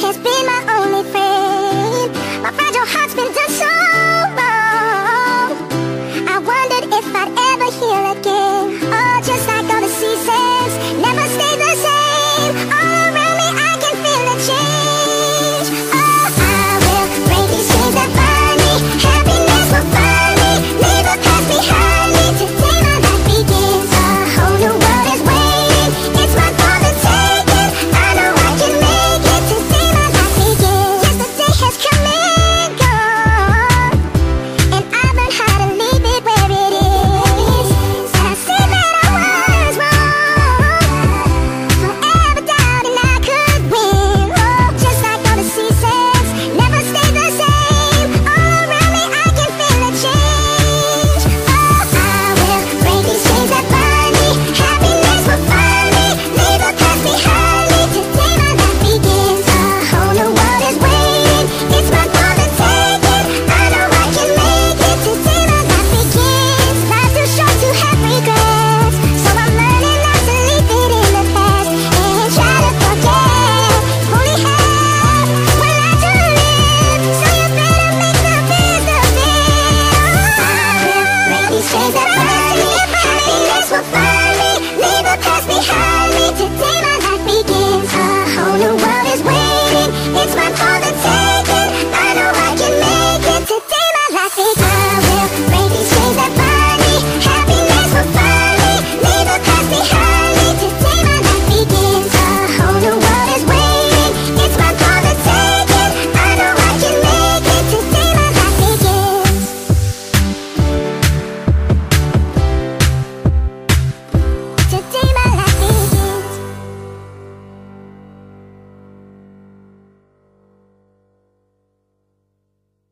has been my cause behind me to